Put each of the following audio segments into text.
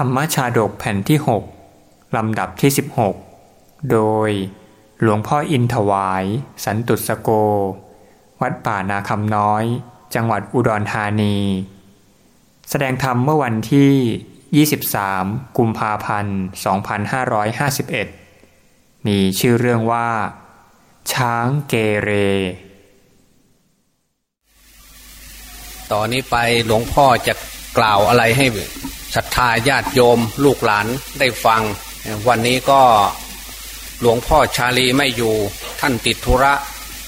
ธรรมชาดกแผ่นที่ 6 ลำดับที่ 16 โดยหลวงพ่ออินถวาย สันตุสโก วัดป่านาคำน้อย จังหวัดอุดรธานี แสดงธรรมเมื่อวันที่ 23 กุมภาพันธ์ 2551 มีชื่อเรื่องว่า ช้างเกเร ต่อนนี้ไปหลวงพ่อจะกล่าวอะไรให้ ศรัทธาญาติโยมลูกหลานได้ฟัง วันนี้ก็หลวงพ่อชาลีไม่อยู่ท่านติดธุระ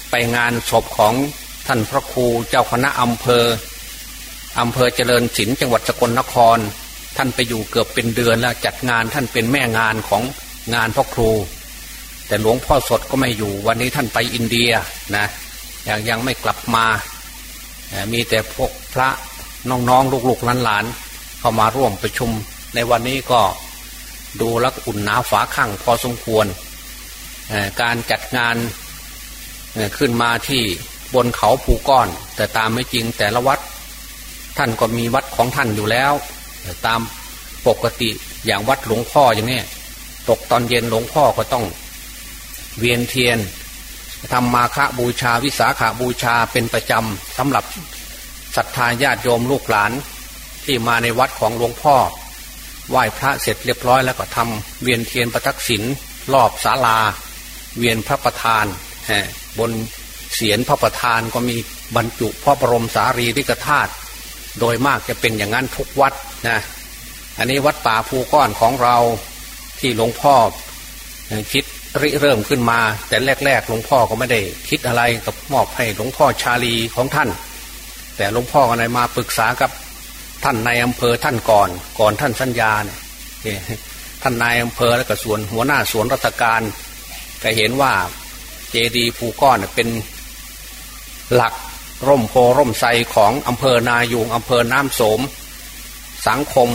ไปงานศพของท่านพระครูเจ้าคณะอำเภออำเภอเจริญศิลป์จังหวัดสกลนคร ท่านไปอยู่เกือบเป็นเดือนแล้วจัดงานท่านเป็นแม่งานของงานพ่อครู แต่หลวงพ่อสดก็ไม่อยู่ วันนี้ท่านไปอินเดียนะยังยังไม่กลับมา มีแต่พวกพระน้องๆลูกๆหลานๆ เข้ามาร่วมประชุมในวันนี้ก็ดูแลอุ่นหนาฝาข้างพอสมควร การจัดงานขึ้นมาที่บนเขาภูก้อน แต่ตามไม่จริงแต่ละวัด ท่านก็มีวัดของท่านอยู่แล้ว ตามปกติอย่างวัดหลวงพ่ออย่างนี้ตกตอนเย็นหลวงพ่อก็ต้องเวียนเทียนทำมาฆบูชาวิสาขาบูชาเป็นประจำสำหรับศรัทธาญาติโยมลูกหลาน ที่มาในวัดของหลวงพ่อ ไหว้พระเสร็จเรียบร้อยแล้วก็ทำเวียนเทียนประทักษิณรอบศาลา เวียนพระประธานบนเสียนพระประธานก็มีบรรจุพระบรมสารีริกธาตุโดยมากจะเป็นอย่างนั้นทุกวัดนะอันนี้วัดป่าภูก้อนของเราที่หลวงพ่อคิดริเริ่มขึ้นมา แต่แรก ๆ หลวงพ่อก็ไม่ได้คิดอะไรกับมอบให้หลวงพ่อชาลีของท่าน แต่หลวงพ่อก็เลยมาปรึกษากับ ท่านในอำเภอท่านก่อนก่อนท่านสัญญาเนี่ยท่านนายอำเภอแล้วก็ส่วนหัวหน้าสวนรัชการก็เห็นว่าเจดีภูก้อนเป็นหลักร่มโพร่มไทรของอำเภอนายูงอำเภอน้ำโสม สังคม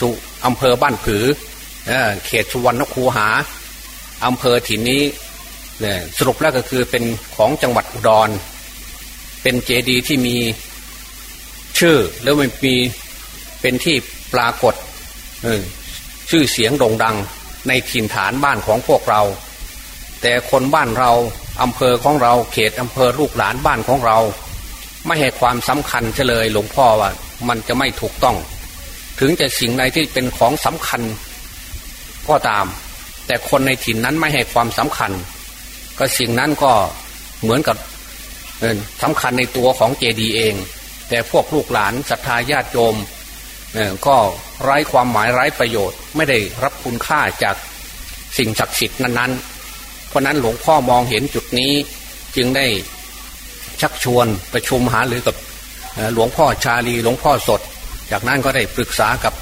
สุอำเภอบ้านผือเขตสุวรรณคูหาอำเภอถิ่นนี้สรุปแล้วก็คือเป็นของจังหวัดอุดร เป็นเจดีที่มี ชื่อแล้วมันมีเป็นที่ปรากฏชื่อเสียงโด่งดังในถิ่นฐานบ้านของพวกเรา แต่คนบ้านเราอำเภอของเราเขตอำเภอลูกหลานบ้านของเรา ไม่ให้ความสำคัญเฉลยหลวงพ่อว่ามันจะไม่ถูกต้อง ถึงจะสิ่งใดที่เป็นของสำคัญก็ตาม แต่คนในถิ่นนั้นไม่ให้ความสำคัญ ก็สิ่งนั้นก็เหมือนกับสำคัญในตัวของเจดีเอง แต่พวกลูกหลานศรัทธาญาติโยมก็ไร้ความหมายไร้ประโยชน์ ไม่ได้รับคุณค่าจากสิ่งศักดิ์สิทธิ์นั้นๆ เพราะนั้นหลวงพ่อมองเห็นจุดนี้จึงได้ชักชวนประชุมหาหรือกับหลวงพ่อชาลีหลวงพ่อสด จากนั้นก็ได้ปรึกษากับ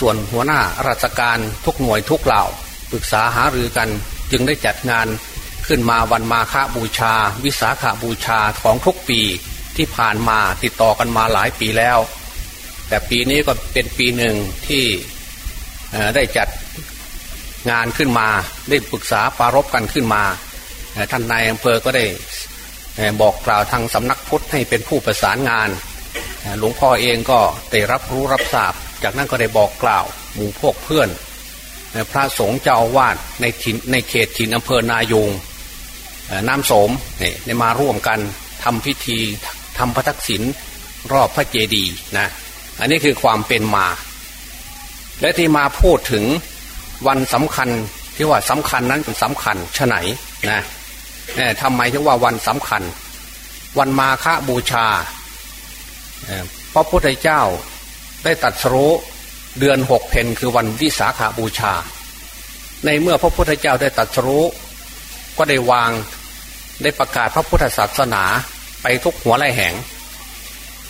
ส่วนหัวหน้าราชการทุกหน่วยทุกเหล่า ปรึกษาหารือกันจึงได้จัดงานขึ้นมาวันมาฆบูชา วิสาขาบูชาของทุกปี ที่ผ่านมาติดต่อกันมาหลายปีแล้ว แต่ปีนี้ก็เป็นปีหนึ่งที่ได้จัดงานขึ้นมาได้ปรึกษาปารบกันขึ้นมาท่านนายอำเภอก็ได้บอกกล่าวทางสำนักพุทธให้เป็นผู้ประสานงาน หลวงพ่อเองก็ได้รับรู้รับทราบ จากนั้นก็ได้บอกกล่าวหมู่พวกเพื่อน พระสงฆ์เจ้าอาวาสในถิ่นในเขตถิ่นอำเภอนายงน้ำสมได้มาร่วมกันทำพิธี ทำพระทักษิณรอบพระเจดีย์นะ อันนี้คือความเป็นมา และที่มาพูดถึงวันสำคัญที่ว่าสำคัญนั้นสำคัญชะไหนนะทำไมถึงว่าวันสำคัญ วันมาฆบูชาพระพุทธเจ้าได้ตัดสรู้เดือนหกเพนคือวันวิสาขาบูชา ในเมื่อพระพุทธเจ้าได้ตัดสรู้ก็ได้วางได้ประกาศพระพุทธศาสนา ไปทุกหัวไร่แห่ง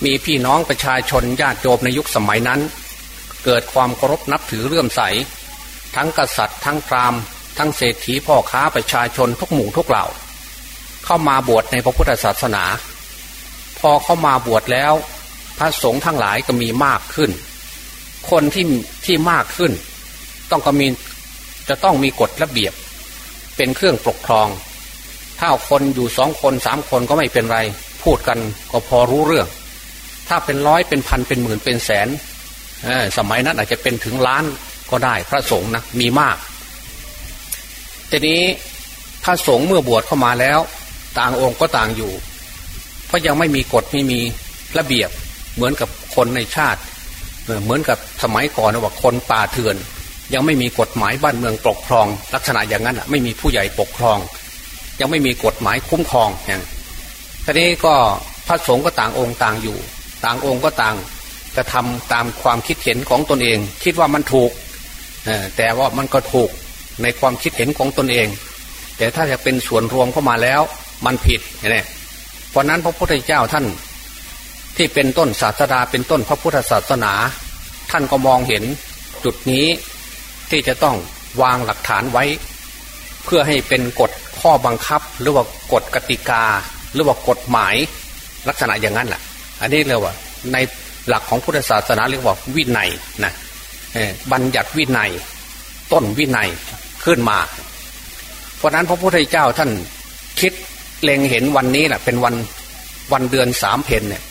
มีพี่น้องประชาชนญาติโยมในยุคสมัยนั้น เกิดความเคารพนับถือเลื่อมใส ทั้งกษัตริย์ ทั้งพราหมณ์ ทั้งเศรษฐีพ่อค้าประชาชนทุกหมู่ทุกเหล่า เข้ามาบวชในพระพุทธศาสนา พอเข้ามาบวชแล้ว พระสงฆ์ทั้งหลายก็มีมากขึ้น คนที่ที่มากขึ้น ต้องก็มีจะต้องมีกฎระเบียบ เป็นเครื่องปกครองถ้าคนอยู่สองคนสามคนก็ไม่เป็นไร พูดกันก็พอรู้เรื่อง ถ้าเป็นร้อยเป็นพันเป็นหมื่นเป็นแสนสมัยนั้นอาจจะเป็นถึงล้านก็ได้พระสงฆ์นะมีมากทีนี้พระสงฆ์เมื่อบวชเข้ามาแล้ว ต่างองค์ก็ต่างอยู่ เพราะยังไม่มีกฎไม่มีระเบียบเหมือนกับคนในชาติ เหมือนกับสมัยก่อนนะว่าคนป่าเถื่อน ยังไม่มีกฎหมายบ้านเมืองปกครอง ลักษณะอย่างนั้นไม่มีผู้ใหญ่ปกครอง ยังไม่มีกฎหมายคุ้มครองอย่าง ทีนี้ก็พระสงฆ์ก็ต่างองค์ต่างอยู่ ต่างองค์ก็ต่างกระทำตามความคิดเห็นของตนเอง คิดว่ามันถูกแต่ว่ามันก็ถูกในความคิดเห็นของตนเอง แต่ถ้าจะเป็นส่วนรวมเข้ามาแล้ว มันผิดเนี่ยเพราะนั้นพระพุทธเจ้าท่านที่เป็นต้นศาสดาเป็นต้นพระพุทธศาสนา ท่านก็มองเห็นจุดนี้ที่จะต้องวางหลักฐานไว้ เพื่อให้เป็นกฎข้อบังคับหรือว่ากฎกติกา หรือว่ากฎหมายลักษณะอย่างนั้นแหละอันนี้เรียกว่าในหลักของพุทธศาสนาเรียกว่าวินัยนะบัญญัติวินัย ต้นวินัยขึ้นมา เพราะนั้นพระพุทธเจ้าท่านคิดเล็งเห็นวันนี้แหละเป็นวันวันเดือนสามเพนเนี่ย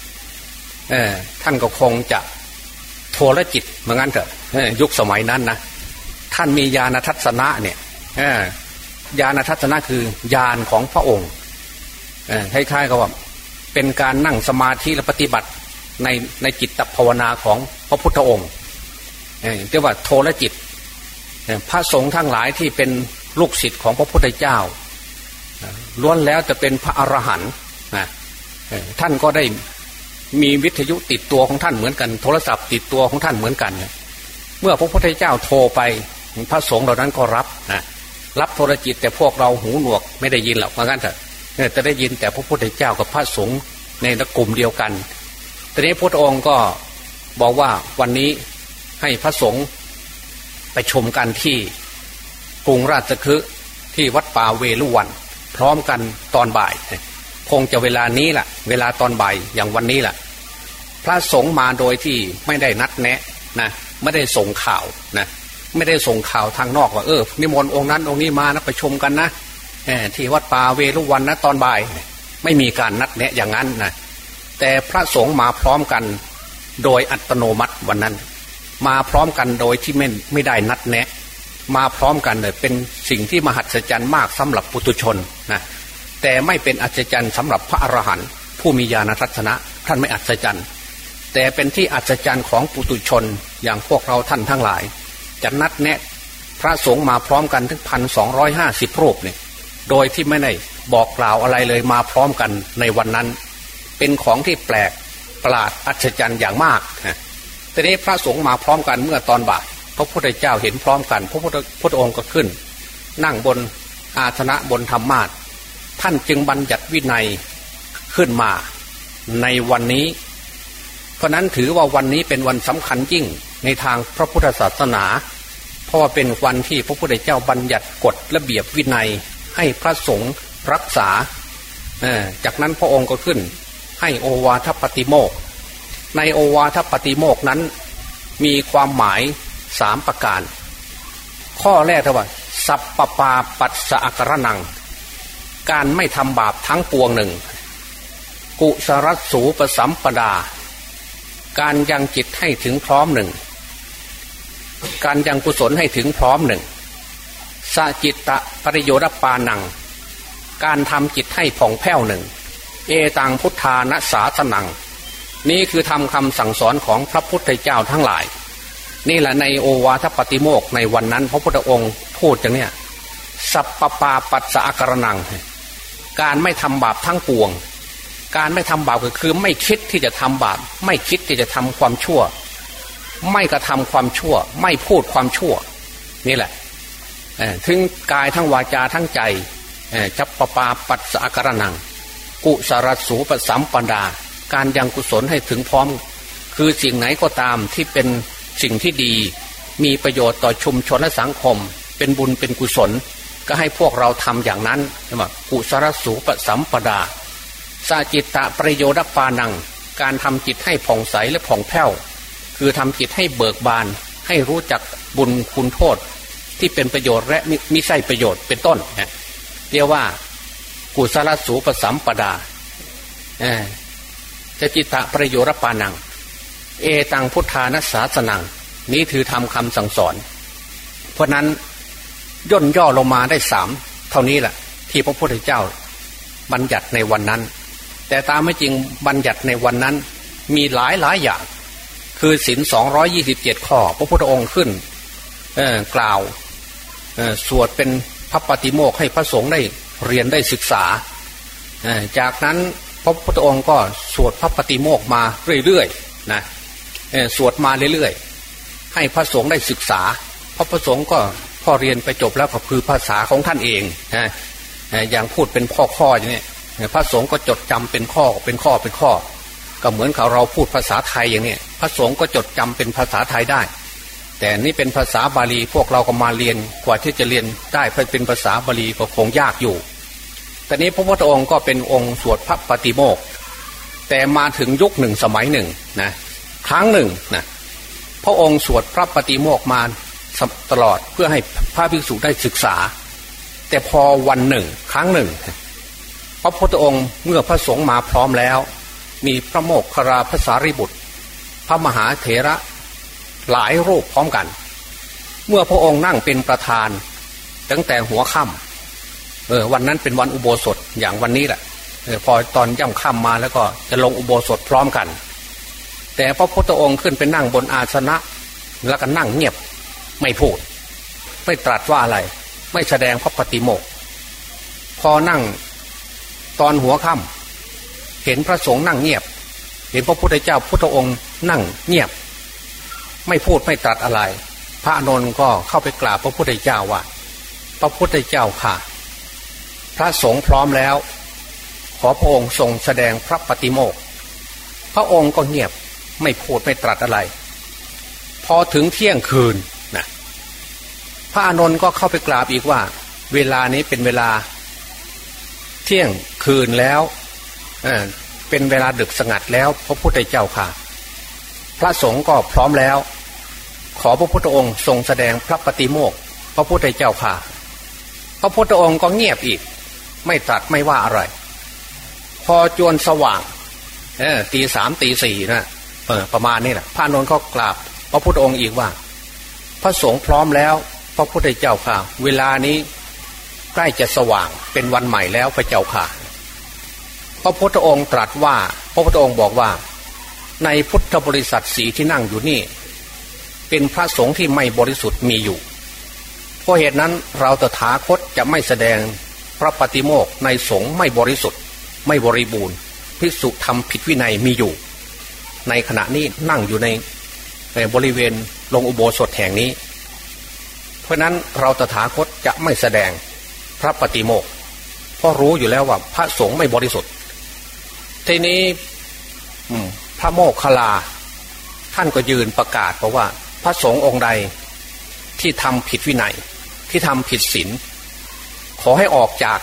ท่านก็คงจะโทรจิตเหมือนกันเถอะยุคสมัยนั้นนะท่านมีญาณทัศนะเนี่ยญาณทัศนะคือญาณของพระองค์ คล้ายๆกับว่าเป็นการนั่งสมาธิและปฏิบัติในในจิตตภาวนาของพระพุทธองค์เรียกว่าโทรจิต พระสงฆ์ทั้งหลายที่เป็นลูกศิษย์ของพระพุทธเจ้าล้วนแล้วจะเป็นพระอรหันต์ท่านก็ได้มีวิทยุติดตัวของท่านเหมือนกัน โทรศัพท์ติดตัวของท่านเหมือนกัน เมื่อพระพุทธเจ้าโทรไปพระสงฆ์เหล่านั้นก็รับนะรับโทรจิตแต่พวกเราหูหนวกไม่ได้ยินหรอกเพราะงั้นเถอะ จะได้ยินแต่พระพุทธเจ้ากับพระสงฆ์ในกลุ่มเดียวกันตอนนี้พระองค์ก็บอกว่าวันนี้ให้พระสงฆ์ไปชมกันที่กรุงราชคฤห์ที่วัดป่าเวลุวัน พร้อมกันตอนบ่าย คงจะเวลานี้แหละเวลาตอนบ่ายอย่างวันนี้แหละพระสงฆ์มาโดยที่ไม่ได้นัดแนะนะไม่ได้ส่งข่าวนะไม่ได้ส่งข่าวทางนอกว่าเออนิมนต์องค์นั้นองค์นี้มานะไปชมกันนะ ที่วัดป่าเวลุวันนะตอนบ่าย ไม่มีการนัดแนะอย่างนั้นนะแต่พระสงฆ์มาพร้อมกันโดยอัตโนมัติวันนั้น มาพร้อมกันโดยที่ไม่ไม่ได้นัดแนะ มาพร้อมกันเลยเป็นสิ่งที่มหัศจรรย์มากสำหรับปุตุชนนะแต่ไม่เป็นอัศจรรย์สำหรับพระอรหันต์ผู้มีญาณทัศนะท่านไม่อัศจรรย์ แต่เป็นที่อัศจรรย์ของปุตุชนอย่างพวกเราท่านทั้งหลาย จะนัดแนะ พระสงฆ์มาพร้อมกันถึงพันสองร้อยห้าสิบรูปเนี่ย โดยที่ไม่ได้บอกกล่าวอะไรเลยมาพร้อมกันในวันนั้น เป็นของที่แปลกประหลาดอัศจรรย์อย่างมากทีนี้พระสงฆ์มาพร้อมกันเมื่อตอนบ่ายพระพุทธเจ้าเห็นพร้อมกัน พระพุทธพุทธองค์ก็ขึ้น นั่งบนอาสนะบนธรรมาทท่านจึงบัญญัติวินัยขึ้นมาในวันนี้ เพราะนั้นถือว่าวันนี้เป็นวันสำคัญยิ่งในทางพระพุทธศาสนา เพราะว่าเป็นวันที่พระพุทธเจ้าบัญญัติกฎระเบียบวินัย ให้พระสงฆ์รักษา จากนั้นพระองค์ก็ขึ้น ให้โอวาทปฏิโมก ในโอวาทปฏิโมกนั้น มีความหมายสามประการ ข้อแรกว่า สัพปปาปัสสะกระนัง การไม่ทำบาปทั้งปวงหนึ่ง กุสรัสูปสัมปดา การยังจิตให้ถึงพร้อมหนึ่ง การยังกุศลให้ถึงพร้อมหนึ่ง สจิตตะปริโยดปานัง การทำจิตให้ผ่องแผ้วหนึ่ง เอตังพุทธานะสาสนัง นี่คือทำคำสั่งสอนของพระพุทธเจ้าทั้งหลาย นี่แหละในโอวาทปฏิโมกในวันนั้น พระพุทธองค์พูดอย่างเนี้ยสัพปปาปัสสะกรนัง การไม่ทำบาปทั้งปวง การไม่ทำบาปก็คือไม่คิดที่จะทำบาป ไม่คิดที่จะทำความชั่ว ไม่กระทำความชั่ว ไม่พูดความชั่ว นี่แหละ ถึงกายทั้งวาจาทั้งใจจับปปาปัสสะกรนัง กุสรสูปสัมปดา การยังกุศลให้ถึงพร้อม คือสิ่งไหนก็ตามที่เป็นสิ่งที่ดี มีประโยชน์ต่อชุมชนและสังคม เป็นบุญเป็นกุศล ก็ให้พวกเราทำอย่างนั้นใช่ไหมกุสรสูปสัมปดาสาจิตตะประโยชน์ปานัง การทำจิตให้ผ่องใสและผ่องแผ้ว คือทำจิตให้เบิกบาน ให้รู้จักบุญคุณโทษ ที่เป็นประโยชน์และมิใช่ประโยชน์เป็นต้นเรียกว่ากุศลสูปสัมปดาจะจิตะประโยชน์ปานัง เอตังพุทธานัสสาสนัง นี้ถือทำคำสั่งสอน เพราะนั้นย่นย่อลงมาได้สามเท่านี้แหละที่พระพุทธเจ้าบัญญัติในวันนั้น แต่ตามไม่จริงบัญญัติในวันนั้นมีหลายหลายอย่าง คือศินสองร้อยี่สิบเจ็ดข้อ พระพุทธองค์ขึ้นกล่าว สวดเป็นพระปฏิโมกให้พระสงฆ์ได้เรียนได้ศึกษา จากนั้นพระพุทธองค์ก็สวดพระปฏิโมกมาเรื่อยๆนะสวดมาเรื่อยๆ ให้พระสงฆ์ได้ศึกษา พระประสงค์ก็พอเรียนไปจบแล้วก็คือภาษาของท่านเองนะอย่างพูดเป็นข้อข้ออย่างนี้พระสงฆ์ก็จดจำเป็นข้อเป็นข้อเป็นข้อ ก็เหมือนเขาเราพูดภาษาไทยอย่างนี้พระสงฆ์ก็จดจำเป็นภาษาไทยได้ แต่นี่เป็นภาษาบาลีพวกเราก็มาเรียนกว่าที่จะเรียนได้เพื่อเป็นภาษาบาลีก็คงยากอยู่แต่นี้พระพุทธองค์ก็เป็นองค์สวดพระปฏิโมกแต่มาถึงยุคหนึ่งสมัยหนึ่งนะครั้งหนึ่งนะพระองค์สวดพระปฏิโมกมาตลอดเพื่อให้พระภิกษุได้ศึกษา แต่พอวันหนึ่ง ครั้งหนึ่ง พระพุทธองค์เมื่อพระสงฆ์มาพร้อมแล้ว มีพระโมกขราภาษาริบุตร พระมหาเถระ หลายรูปพร้อมกัน เมื่อพระองค์นั่งเป็นประธาน ตั้งแต่หัวค่ำเออวันนั้นเป็นวันอุโบสถอย่างวันนี้แหละออพอตอนย่ำค่ำมาแล้วก็จะลงอุโบสถพร้อมกัน แต่พระพุทธองค์ขึ้นไปนั่งบนอาสนะ แล้วก็นั่งเงียบไม่พูด ไม่ตรัสว่าอะไร ไม่แสดงพระปฏิโมกพอนั่งตอนหัวค่ำเห็นพระสงฆ์นั่งเงียบ เห็นพระพุทธเจ้าพุทธองค์นั่งเงียบ ไม่พูดไม่ตรัสอะไร พระนนท์ก็เข้าไปกราบพระพุทธเจ้าว่า พระพุทธเจ้าค่ะ พระสงฆ์พร้อมแล้ว ขอพระองค์ทรงแสดงพระปฏิโมกพระองค์ก็เงียบไม่พูดไม่ตรัสอะไร พอถึงเที่ยงคืนนะพระอนนท์ก็เข้าไปกราบอีกว่า เวลานี้เป็นเวลา เที่ยงคืนแล้วเเป็นเวลาดึกสงัดแล้ว พระพุทธเจ้าค่ะ ระสงฆ์ก็พร้อมแล้ว ขอพระพุทธองค์ทรงแสดงพระปฏิโมกพระพุทธเจ้าค่ะ พระพุทธองค์ก็เงียบอีก ไม่ตรัสไม่ว่าอะไร พอจวนสว่างตีสามตีสี่นะประมาณนี้แหละพระนนท์ก็กราบ พระพุทธองค์อีกว่า พระสงฆ์พร้อมแล้ว พระพุทธเจ้าค่ะ เวลานี้ใกล้จะสว่างเป็นวันใหม่แล้วพระเจ้าค่ะ พระพุทธองค์ตรัสว่า พระพุทธองค์บอกว่า ในพุทธบริษัทสีที่นั่งอยู่นี่ เป็นพระสงฆ์ที่ไม่บริสุทธิ์มีอยู่ เพราะเหตุนั้นเราตถาคตจะไม่แสดงพระปฏิโมกในสงฆ์ไม่บริสุทธิ์ ไม่บริบูรณ์พิสุทำผิดวินัยมีอยู่ ในขณะนี้นั่งอยู่ในในบริเวณลงอุโบสถแห่งนี้ เพราะนั้นเราตถาคตจะไม่แสดงพระปฏิโมกเพราะรู้อยู่แล้วว่าพระสงฆ์ไม่บริสุทธิ์ทีนี้ ระโมกขลา ท่านก็ยืนประกาศเพราะว่า พระสงฆ์องค์ใดที่ทำผิดวินัยที่ทำผิดศีลขอให้ออกจาก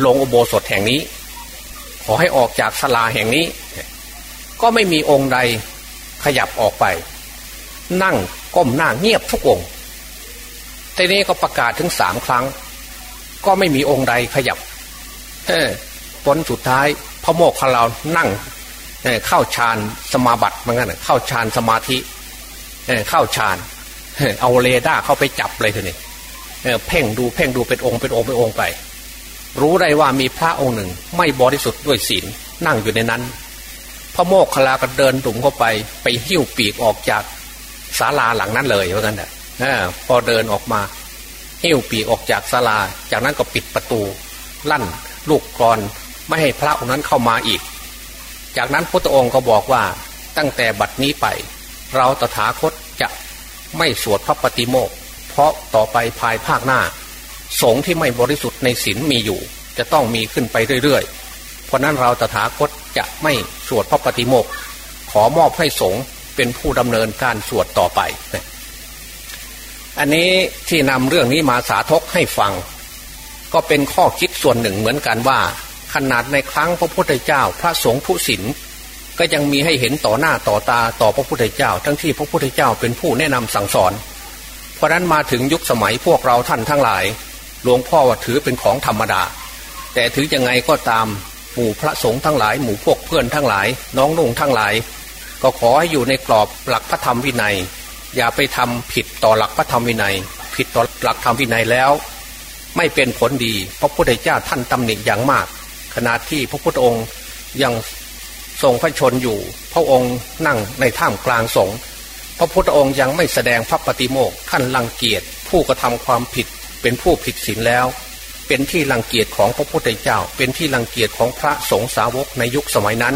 โรงอุโบสถแห่งนี้ ขอให้ออกจากศาลาแห่งนี้ ก็ไม่มีองค์ใดขยับออกไป นั่งก้มหน้าเงียบทุกองค์ทีนี้ก็ประกาศถึงสามครั้ง ก็ไม่มีองค์ใดขยับเออผลสุดท้ายพระโมกขลานั่ง เข้าฌานสมาบัติเหมือนกันเข้าฌานสมาธิเข้าฌานเอาเรดาร์เข้าไปจับเลยทีนี้เพ่งดูเพ่งดูเป็นองค์เป็นองค์เป็นองค์ไป รู้ได้ว่ามีพระองค์หนึ่ง ไม่บริสุทธิ์ด้วยศีลนั่งอยู่ในนั้น พระโมกขลาก็เดินดุ่มเข้าไป ไปหิ้วปีกออกจากศาลาหลังนั้นเลยเหมือนกันแหละพอเดินออกมาเหิ้วปีกออกจากศาลา จากนั้นก็ปิดประตู ลั่นลูกกรอนไม่ให้พระองค์นั้นเข้ามาอีก จากนั้นพระองค์ก็บอกว่าตั้งแต่บัดนี้ไป เราตถาคตจะไม่สวดพระปฏิโมกเพราะต่อไปภายภาคหน้า สงฆ์ที่ไม่บริสุทธิ์ในศีลมีอยู่ จะต้องมีขึ้นไปเรื่อยๆ เพราะนั้นเราตถาคตจะไม่สวดพระปฏิโมกขอมอบให้สงฆ์เป็นผู้ดำเนินการสวดต่อไปอันนี้ที่นำเรื่องนี้มาสาธกให้ฟัง ก็เป็นข้อคิดส่วนหนึ่งเหมือนกันว่า ขนาดในครั้งพระพุทธเจ้า พระสงฆ์ทุศิลก็ยังมีให้เห็นต่อหน้าต่อตาต่อพระพุทธเจ้า ทั้งที่พระพุทธเจ้าเป็นผู้แนะนำสั่งสอน เพราะนั้นมาถึงยุคสมัยพวกเราท่านทั้งหลาย หลวงพ่อว่าถือเป็นของธรรมดา แต่ถือยังไงก็ตามหมู่พระสงฆ์ทั้งหลาย หมู่พวกเพื่อนทั้งหลาย น้องนุ่งทั้งหลาย ก็ขอให้อยู่ในกรอบหลักพระธรรมวินัย อย่าไปทำผิดต่อหลักพระธรรมวินัย ผิดต่อหลักธรรมวินัยแล้ว ไม่เป็นผลดี พระพุทธเจ้าท่านตำหนิอย่างมาก ขณะที่พระพุทธองค์ยังทรงพระชนอยู่ พระองค์นั่งในท่ามกลางสงฆ์พระพุทธองค์ยังไม่แสดงพระปฏิโมกข์ท่านรังเกียจผู้กระทำความผิดเป็นผู้ผิดศีลแล้ว เป็นที่รังเกียจของพระพุทธเจ้า เป็นที่รังเกียจของพระสงฆ์สาวกในยุคสมัยนั้น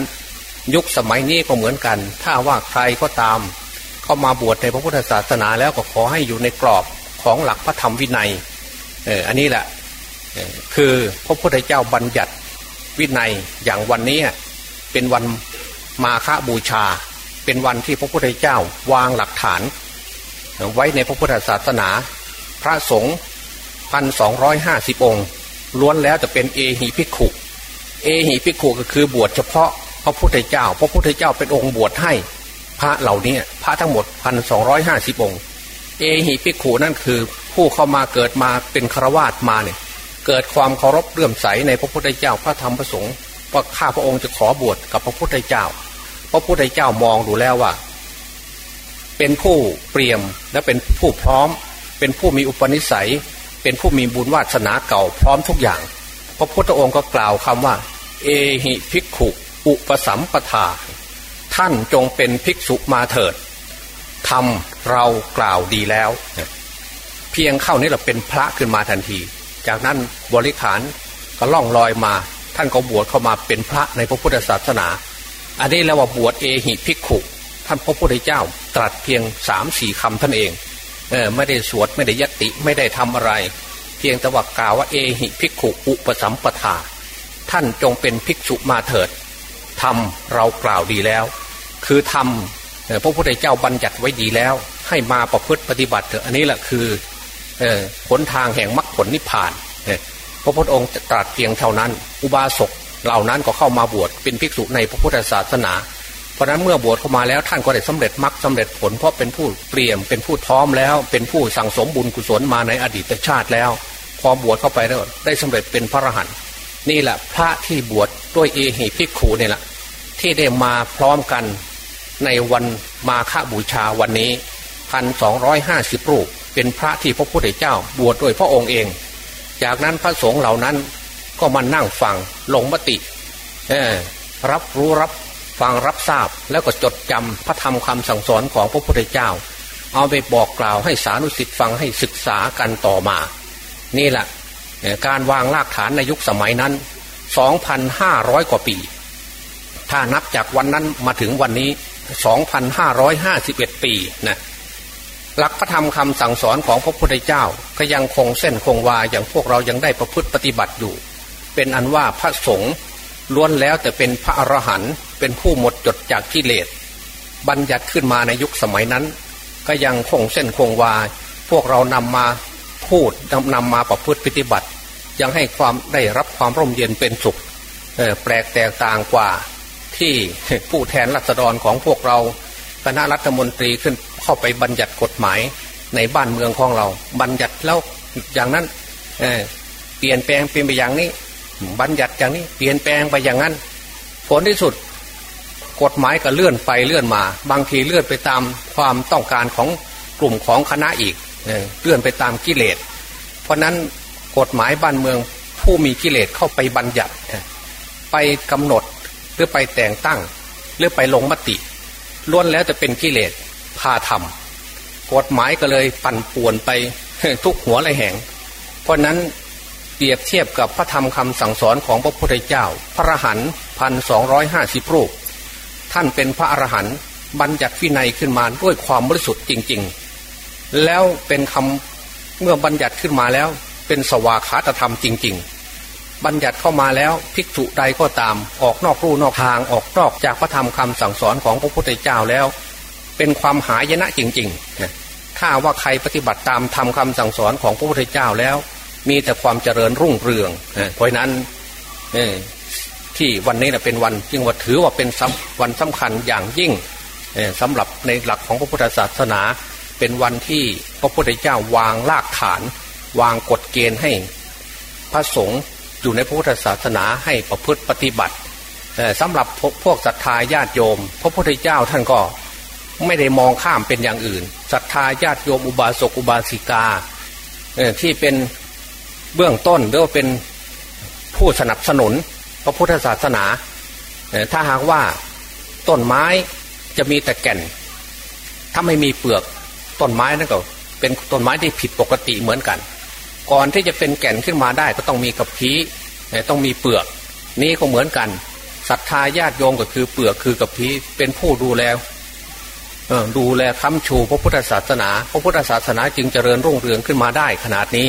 ยุคสมัยนี้ก็เหมือนกัน ถ้าว่าใครก็ตาม เข้ามาบวชในพระพุทธศาสนาแล้วก็ขอให้อยู่ในกรอบของหลักพระธรรมวินัยเอออันนี้แหละคือพระพุทธเจ้าบัญญัติ วินัยอย่างวันนี้เป็นวันมาฆบูชา เป็นวันที่พระพุทธเจ้าวางหลักฐาน ไว้ในพระพุทธศาสนา พระสงฆ์พันสองร้อยห้าสิบองค์ล้วนแล้วจะเป็นเอหิภิกขุ เอหิภิกขุก็คือบวชเฉพาะพระพุทธเจ้า พระพุทธเจ้าเป็นองค์บวชให้ พระเหล่านี้พระทั้งหมดพันสองร้อยห้าสิบองค์ เอหิภิกขุนั่นคือผู้เข้ามาเกิดมาเป็นฆราวาสมาเนี่ย เกิดความเคารพเลื่อมใสในพระพุทธเจ้าพระธรรมพระสงฆ์ว่าข้าพระองค์จะขอบวชกับพระพุทธเจ้า พระพุทธเจ้ามองดูแล้วว่า เป็นผู้เปรียมและเป็นผู้พร้อม เป็นผู้มีอุปนิสัย เป็นผู้มีบุญวาสนาเก่าพร้อมทุกอย่าง พระพุทธองค์ก็กล่าวคำว่า เอหิภิกขุอุปสัมปทา ท่านจงเป็นภิกษุมาเถิดทำเรากล่าวดีแล้ว เพียงเข้านี้เราเป็นพระขึ้นมาทันที จากนั้นบริขารก็ล่องลอยมา ท่านก็บวชเข้ามาเป็นพระในพระพุทธศาสนา อันนี้แล้วว่าบวชเอหิภิกขุท่านพระพุทธเจ้าตรัสเพียงสามสี่คำท่านเองเออไม่ได้สวดไม่ได้ยติไม่ได้ทำอะไร เพียงแต่ว่ากล่าวว่าเอหิภิกขุอุปสัมปทา ท่านจงเป็นภิกษุมาเถิดทำเรากล่าวดีแล้ว คือทำพระพุทธเจ้าบัญญัติไว้ดีแล้ว ให้มาประพฤติปฏิบัติเถอะอันนี้แหละคือ ผลทางแห่งมรรคผลนิพพานพระพุทธองค์ตรัสเพียงเท่านั้น อุบาสกเหล่านั้นก็เข้ามาบวชเป็นภิกษุในพระพุทธศาสนา เพราะนั้นเมื่อบวชเข้ามาแล้วท่านก็ได้สำเร็จมรรคสาเร็จผลเพราะเป็นผู้เปลี่ยมเป็นผู้ท้อมแล้ว เป็นผู้สั่งสมบุญกุศลมาในอดีตชาติแล้ว พอบวชเข้าไปแล้วได้สำเร็จเป็นพระอรหันต์นี่แหละพระที่บวชด้วยเอหิภิกขุเนี่ยแหละที่ได้มาพร้อมกันในวันมาฆบูชาวันนี้พันสองร้อยห้าสิบรูป เป็นพระที่พระพุทธเจ้าบวชโดยพระองค์เอง จากนั้นพระสงฆ์เหล่านั้นก็มานั่งฟังลงมติรับรู้รับฟังรับทราบแล้วก็จดจำพระธรรมคำสั่งสอนของพระพุทธเจ้า เอาไปบอกกล่าวให้สานุสิทธิ์ฟังให้ศึกษากันต่อมา นี่แหละการวางรากฐานในยุคสมัยนั้น 2,500 กว่าปี ถ้านับจากวันนั้นมาถึงวันนี้ 2,551 ปีนะ หลักพระธรรมคำสั่งสอนของพระพุทธเจ้า ก็ยังคงเส้นคงวาอย่างพวกเรายังได้ประพฤติปฏิบัติอยู่ เป็นอันว่าพระสงฆ์ล้วนแล้วแต่เป็นพระอรหันต์เป็นผู้หมดจดจากกิเลสบัญญัติขึ้นมาในยุคสมัยนั้น ก็ยังคงเส้นคงวา พวกเรานำมาพูดนำมาประพฤติปฏิบัติ ยังให้ความได้รับความร่มเย็นเป็นสุขแปลกแตกต่างกว่าที่ผู้แทนรัษฎรของพวกเราคณะรัฐมนตรีขึ้น เข้าไปบัญญัติกฎหมายในบ้านเมืองของเรา บัญญัติแล้วอย่างนั้นเเปลี่ยนแปลงเปลี่ยนไปอย่างนี้ บัญญัติอย่างนี้เปลี่ยนแปลงไปอย่างนั้นผลที่สุดกฎหมายก็เลื่อนไปเลื่อนมา บางทีเลื่อนไปตามความต้องการของกลุ่มของคณะอีกเลื่อนไปตามกิเลส เพราะนั้นกฎหมายบ้านเมืองผู้มีกิเลสเข้าไปบัญญัติ ไปกำหนดหรือไปแต่งตั้ง หรือไปลงมติล้วนแล้วจะเป็นกิเลส พาทำกฎหมายก็เลยปั่นป่วนไปทุกหัวเลยแห่ง เพราะนั้นเปรียบเทียบกับพระธรรมคำสั่งสอนของพระพุทธเจ้า พระอรหันต์พันสองร้อยห้าสิบรูป ท่านเป็นพระอรหันต์บัญญัติวินัยขึ้นมาด้วยความบริสุทธิ์จริง ๆ แล้วเป็นคำเมื่อบัญญัติขึ้นมาแล้วเป็นสวากขาตธรรมจริง ๆ บัญญัติเข้ามาแล้วภิกษุใดก็ตามออกนอกรูนอกทางออกนอกจากพระธรรมคำสั่งสอนของพระพุทธเจ้าแล้ว เป็นความหายนะจริงๆถ้าว่าใครปฏิบัติตามทำคำสั่งสอนของพระพุทธเจ้าแล้ว มีแต่ความเจริญรุ่งเรืองเพราะนั้นที่วันนี้นะเป็นวันจึงว่าถือว่าเป็นวันสำคัญอย่างยิ่งสำหรับในหลักของพระพุทธศาสนา เป็นวันที่พระพุทธเจ้าวางรากฐาน วางกฎเกณฑ์ให้ พระสงฆ์อยู่ในพระพุทธศาสนาให้ประพฤติปฏิบัติสำหรับพวกศรัทธาญาติโยม พระพุทธเจ้าท่านก็ ไม่ได้มองข้ามเป็นอย่างอื่นศรัทธาญาติโยมอุบาสกอุบาสิกาที่เป็นเบื้องต้นหรือว่าเป็นผู้สนับสนุนพระพุทธศาสนา ถ้าหากว่าต้นไม้จะมีแต่แก่น ถ้าไม่มีเปลือกต้นไม้นั่นก็เป็นต้นไม้ที่ผิดปกติเหมือนกัน ก่อนที่จะเป็นแก่นขึ้นมาได้ก็ต้องมีกับพีต้องมีเปลือก นี่ก็เหมือนกันศรัทธาญาติโยมก็คือเปลือกคือกับพีเป็นผู้ดูแล ดูแลค้ำชูพระพุทธศาสนา พระพุทธศาสนาจึงเจริญรุ่งเรืองขึ้นมาได้ขนาดนี้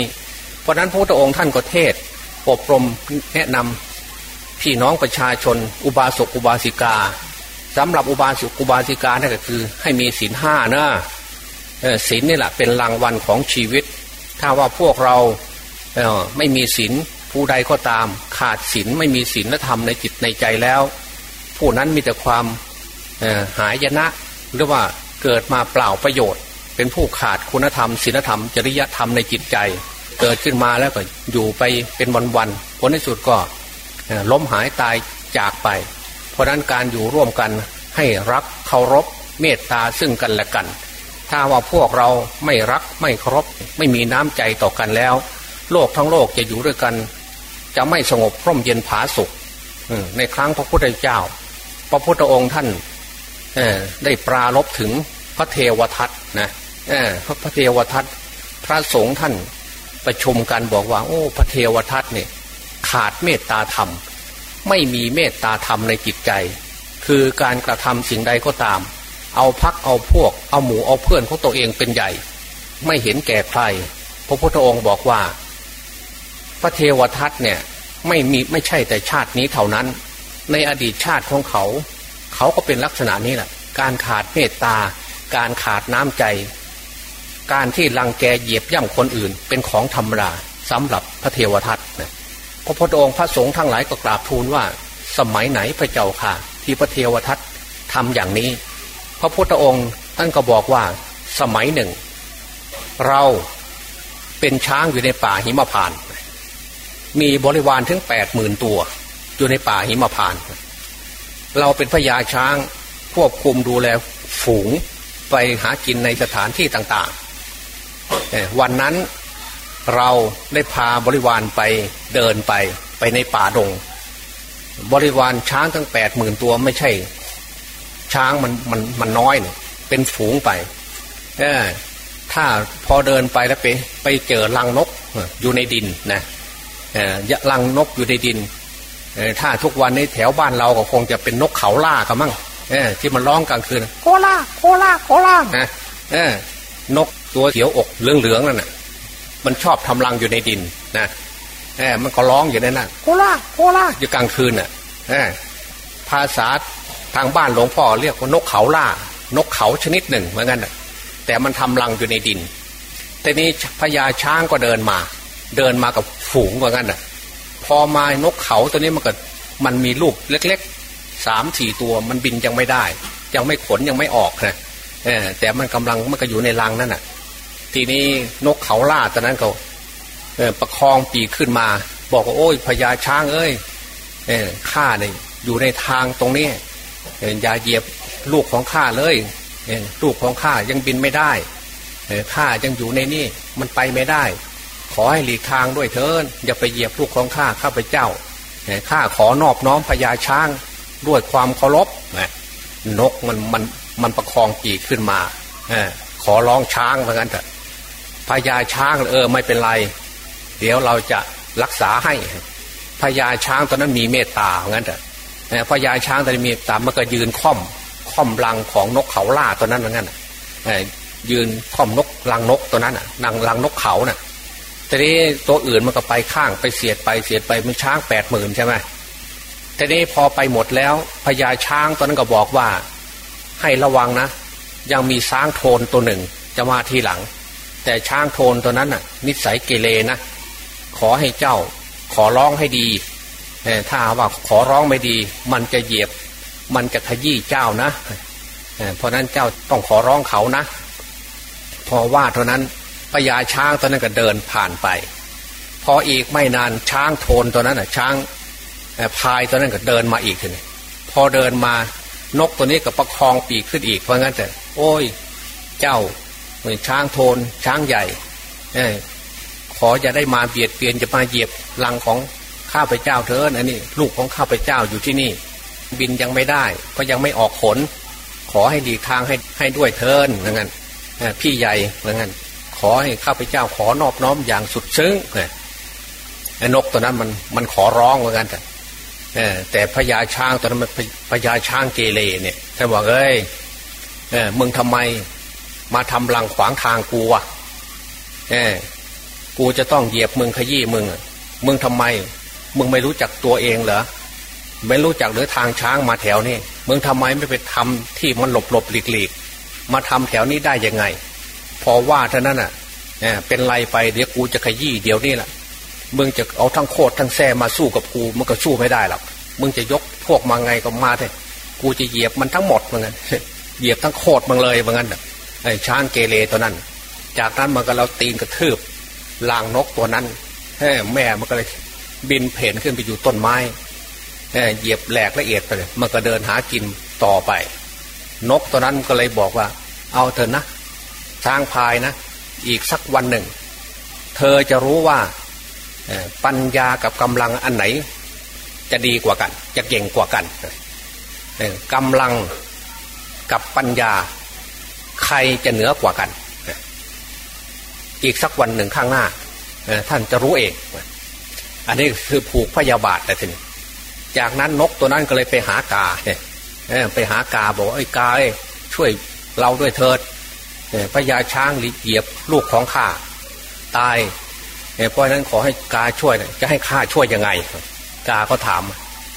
เพราะนั้นพระพุทธองค์ท่านก็เทศอบรมแนะนำพี่น้องประชาชน อุบาสกอุบาสิกาสำหรับอุบาสกอุบาสิกานั่นก็คือให้มีศีลห้านะศีลนี่แหละเป็นรางวัลของชีวิต ถ้าว่าพวกเราไม่มีศีลผู้ใดก็ตาม ขาดศีลไม่มีศีลธรรมในจิตในใจแล้ว ผู้นั้นมีแต่ความหายนะ หรือว่าเกิดมาเปล่าประโยชน์ เป็นผู้ขาดคุณธรรมศีลธรรม จริยธรรมในจิตใจ เกิดขึ้นมาแล้วก็อยู่ไปเป็นวันๆผลในสุดก็ล้มหายตายจากไป เพราะนั้นการอยู่ร่วมกันให้รักเคารพเมตตาซึ่งกันและกัน ถ้าว่าพวกเราไม่รักไม่เคารพไม่มีน้ำใจต่อกันแล้ว โลกทั้งโลกจะอยู่ด้วยกัน จะไม่สงบพร่มเย็นผาสุขในครั้งพระพุทธเจ้า พระพุทธองค์ท่าน ได้ปราลบถึงพระเทวทัตนะพระพระเทวทัตพระสงฆ์ท่านประชุมกันบอกว่า โอ้พระเทวทัตเนี่ยขาดเมตตาธรรม ไม่มีเมตตาธรรมในจิตใจ คือการกระทำสิ่งใดก็ตาม เอาพักเอาพวก เอาหมูเอาเพื่อนของตัวเองเป็นใหญ่ ไม่เห็นแก่ใครพระพุทธองค์บอกว่า พระเทวทัตเนี่ยไม่มีไม่ใช่แต่ชาตินี้เท่านั้น ในอดีตชาติของเขา เขาก็เป็นลักษณะนี้แหละการขาดเมตตา การขาดน้ำใจ การที่รังแกเหยียบย่ำคนอื่น เป็นของธรรมดาสำหรับพระเทวทัตนะพระพุทธองค์พระสงฆ์ทั้งหลายก็กราบทูลว่า สมัยไหนพระเจ้าค่ะ ที่พระเทวทัตทำอย่างนี้ พระพุทธองค์ท่านก็บอกว่าสมัยหนึ่ง เราเป็นช้างอยู่ในป่าหิมพาน มีบริวารถึงแปดหมื่นตัว อยู่ในป่าหิมพานเเราเป็นพญาช้างควบคุมดูแลฝูงไปหากินในสถานที่ต่างๆ วันนั้นเราได้พาบริวารไปเดินไปไปในป่าดง บริวารช้างทั้งแปดหมื่นตัวไม่ใช่ ช้างมันมันมันน้อยเนี่ยเป็นฝูงไปถ้าพอเดินไปแล้วไป ไปเจอลังนกอยู่ในดินนะเออลังนกอยู่ในดิน ถ้าทุกวันนี้แถวบ้านเราก็คงจะเป็นนกเขาล่ากันมั้งที่มันร้องกลางคืนโคล่าโคล่าโคล่านะนกตัวเขียวอกเหลืองๆนั่นน่ะ มันชอบทำรังอยู่ในดินนะเออมันก็ร้องอยู่ในนั้นโคล่าโคล่าอยู่กลางคืนน่ะเออภาษาทางบ้านหลวงพ่อเรียกว่านกเขาล่า นกเขาชนิดหนึ่งเหมือนกันน่ะ แต่มันทำรังอยู่ในดินแต่นี้พญาช้างก็เดินมา เดินมากับฝูงเหมือนกันน่ะ พอมานกเขาตัวนี้มันก็มันมีลูกเล็กๆสามสี่ตัวมันบินยังไม่ได้ ยังไม่ขนยังไม่ออกนะแต่มันกำลังมันก็อยู่ในรังนั่นน่ะ ทีนี้นกเขาล่าตอนนั้นเขาประคองปีขึ้นมา บอกว่าโอ้ยพญาช้างเอ้ยข้าเนี่ยอยู่ในทางตรงนี้อย่าเหยียบลูกของข้าเลยลูกของข้ายังบินไม่ได้ข้ายังอยู่ในนี่มันไปไม่ได้ ขอให้หลีกทางด้วยเถินอย่าไปเหยียบลูกของข้าข้าพเจ้าข้าขอนอบน้อมพญาช้างด้วยความเคารพนกมันมันมันประคองปีกขึ้นมาขอร้องช้างเหมือนกันเถอะพญาช้างเออไม่เป็นไร เดี๋ยวเราจะรักษาให้พญาช้างตอนนั้นมีเมตตาเหมือนกันเถอะพญาช้างตอนนี้มีตามันก็ยืนค่อมค่อมรังของนกเขาล่าตัวนั้นเหมือนกันยืนค่อมนกรังนกตัวนั้นน่ะนางรังนกเขาน่ะ ทีนี้ตัวอื่นมันก็ไปข้างไปเสียดไปเสียดไปมันช้างแปดหมื่นใช่ไหมทีนี้พอไปหมดแล้วพญาช้างตอนนั้นก็บอกว่า ให้ระวังนะ ยังมีช้างโทนตัวหนึ่งจะมาทีหลัง แต่ช้างโทนตัวนั้นน่ะ นิสัยเกเรนะขอให้เจ้าขอร้องให้ดีถ้าว่าขอร้องไม่ดี มันจะเหยียบ มันจะขยี้เจ้านะเพราะนั้นเจ้าต้องขอร้องเขานะ พอว่าเท่านั้น พญาช้างตัวนั้นก็เดินผ่านไป พออีกไม่นานช้างโทนตัวนั้นอะช้างพายตัวนั้นก็เดินมาอีกทีนี้พอเดินมานกตัวนี้ก็ประคองปีกขึ้นอีกเพราะงั้นแต่โอ้ย เจ้าเหมือนช้างโทน ช้างใหญ่ขอจะได้มาเบียดเบียนจะมาเหยียบลังของข้าพเจ้าเถินอันนี้ ลูกของข้าพเจ้าอยู่ที่นี่ บินยังไม่ได้ ก็ยังไม่ออกขน ขอให้ดีทางให้ให้ด้วยเทินเหมือนกันพี่ใหญ่เหมือนกัน ขอให้ข้าพเจ้าขอนอบน้อมอย่างสุดซึ้งไอ้นกตัวนั้นมันมันขอร้องเหมือนกันแต่แต่พญาช้างตัวนั้นมันพญาช้างเกเรเนี่ยท่านบอกเอ้ยเออมึงทำไมมาทำลังขวางทางกูวะเออกูจะต้องเหยียบมึงขยี้มึงมึงทำไม มึงไม่รู้จักตัวเองเหรอไม่รู้จักหรือทางช้างมาแถวนี้มึงทำไมไม่ไปทำที่มันหลบหลบหลีกหลีกมาทำแถวนี้ได้ยังไง พอว่าเท่านั้นอะเป็นไรไปเดี๋ยวกูจะขยี้เดี๋ยวนี้แหละมึงจะเอาทั้งโคตรทั้งแซ่มาสู้กับกูมันก็สู้ไม่ได้หรอกมึงจะยกพวกมาไงก็มาเถอะกูจะเหยียบมันทั้งหมดเหมือนกันเหยียบทั้งโคตรมันเลยเหมือนกันไอ้ช้างเกเรตัวนั้น จากนั้นมันก็เราตีนกระทืบลางนกตัวนั้นแม่มันก็เลยบินเพ่นขึ้นไปอยู่ต้นไม้เหยียบแหลกละเอียดไปเลยมันก็เดินหากินต่อไป นกตัวนั้นก็เลยบอกว่า เอาเถอะนะ ช้างพายนะ อีกสักวันหนึ่ง เธอจะรู้ว่าปัญญากับกำลังอันไหน จะดีกว่ากัน จะเก่งกว่ากันกำลังกับปัญญา ใครจะเหนือกว่ากัน อีกสักวันหนึ่งข้างหน้า ท่านจะรู้เอง อันนี้คือผูกพยาบาทแต่ทีนี้จากนั้นนกตัวนั้นก็เลยไปหากาเนี่ยไปหากาบอกไอ้กาช่วยเราด้วยเถิด พญาช้างเหยียบลูกของข้าตายเพราะนั้นขอให้กาช่วยจะให้ข้าช่วยยังไง กาก็ถาม